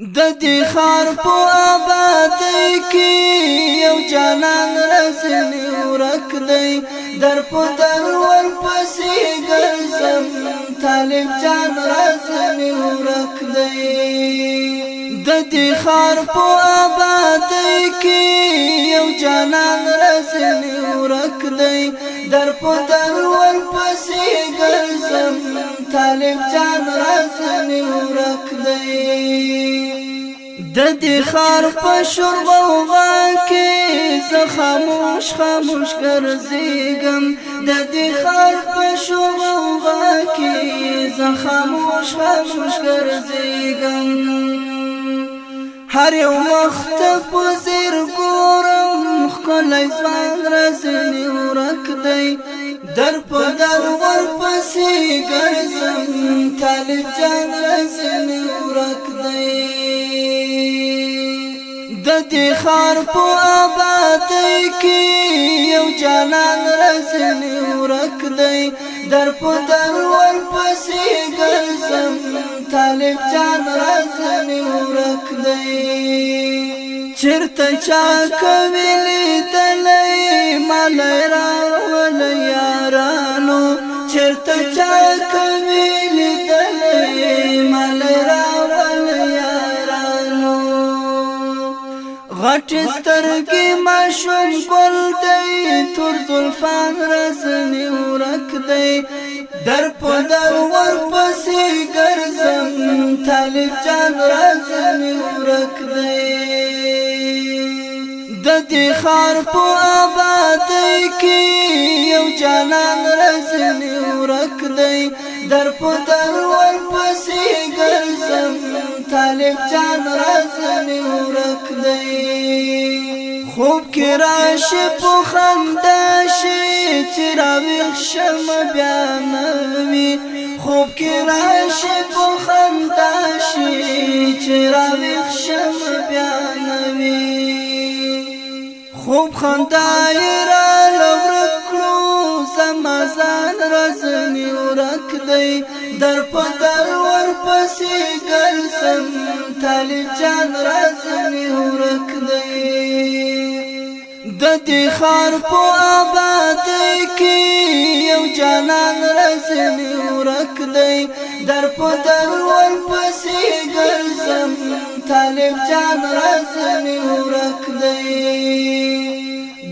د دې خار په آبادۍ کې یو جانان رسنی ورک دی در په در ور پسې ګرځم طالب جان رسنی ورک دی د دې خار په آبادۍ کې یو جانان رسنی ورک دی در په در ور پسې ګرځم طالب جان رازم ورک دی د دې خار په شرب او غا کې زه خاموش خاموش ګرځېږم د دې خار په شرب او غا کې زه خاموش خاموش ګرځېږم هر یو مخت په زیر ګورم خلای ځوان رزنی ورک دی در په در ور پسې ګرځم تل جان رسن ورک دی د دې خار په آبادی کې یو جانان رسن ورک دی در په در ور پسې ګرځم تل جان رسن ورک دی چرته چا کوي تلې مال را چې چا کوي لیدلې مل راول یارانو غټ سترګې مشون ګل دی تور زلفان رسنی ورک دی در په در ور پسې ګرځم تل جان رسنی دی خار په آبادی کې یو جانان رزنی ورک دی در په در ور پسې ګرځم طالب جان رزنی ورک دی خوب کې راش په خندا شي چې راوي شم بیا نوي خوب کې راش په خندا شي چې راوي شم بیا خوب خندا را لورکلو زما ځان رسنی ورک دی در پدر ور پسې ګرځم تل جان رسنی ورک دی د دې خار په آباد کې یو جانان رسنی ورک دی در پدر ور پسې ګرځم طالب جان رازمي ورک دی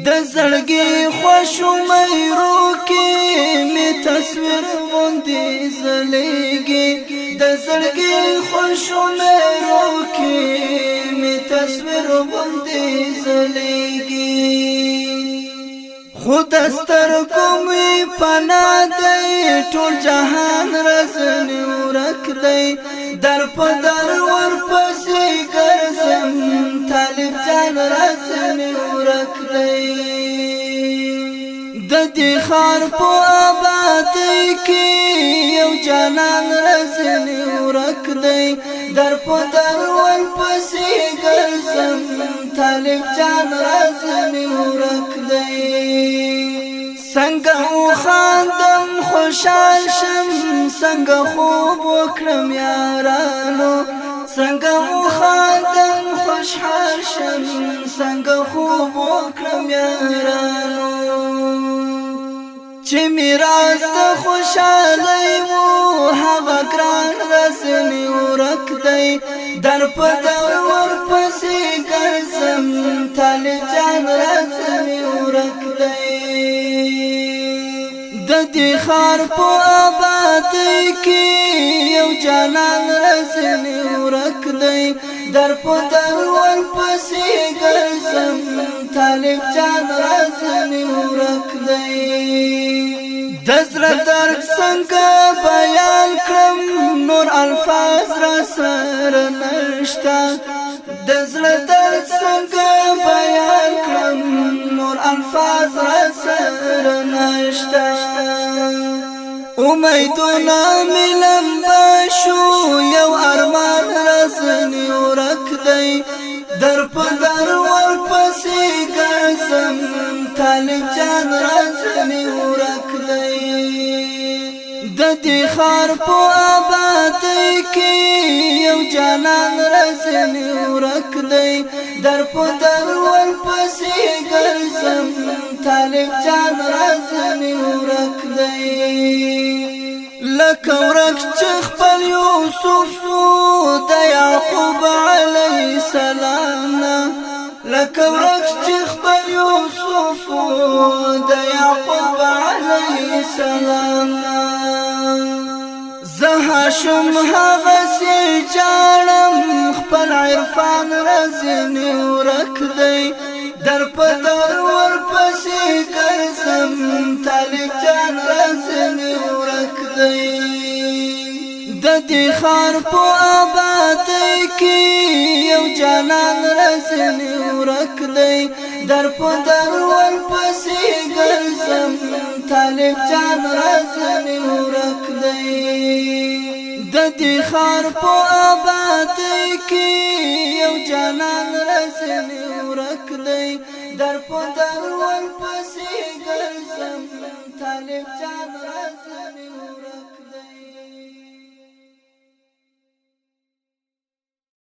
د زړګي خوشو مېرو کې می تصویر غوندې زلېږي د زړګي خوشو مېرو کې می تصویر غوندې زلېږي خود استر کوم پنا دی ټول جهان رزن ورک دی در په درو دی خار په آباد کې یو جانان رسنی ورک دی در په درول پسې ګرځم طالب جان رسنی ورک دی څنګه او خاندم خوشحال شم څنګه خوب وکړم یارانو څنګه او خاندم خوشحال شم څنګه خوب وکړم یارانو چې میراث ته خوشاله وو هغه ګران رسمي ورک دی در په دور پسې ګرځم تل جان رسمي ورک دی د دې خار په آباد کې یو جانان رسمي ورک دی در په دور پسې ګرځم طالب جان رسمي ورک دی دزر درد څنګه بیان کړم نور الفاظ را سره نشتا دزر درد څنګه بیان کړم نور الفاظ را سره نشتا امیدونه ملم بشو یو ارمان رسنی ورک دی در په در ور پسې ګرځم طالب جان رسنی ورک دی دی خار په آباد کې یو جانان رسن ورک دی در په در ور پسې ګرځم طالب جان رسن ورک دی لکه ورک چې خپل یوسف د یعقوب علی السلام ورک ورک چې خبر یوسف د یعقوب علی السلام زه شم هغه سي جانم خپل عرفان رزن ورک دی در په در ور پسې ګرځم طالب جان رزن ورک دی دی خار په آباد کې یو جانان رسن ورک دی در په در ور پسې ګرځم طالب جان رسن ورک دی د دې خار په آباد کې یو جانان رسن ورک دی در په در ور پسې ګرځم طالب جان رسن